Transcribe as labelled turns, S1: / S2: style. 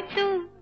S1: 你。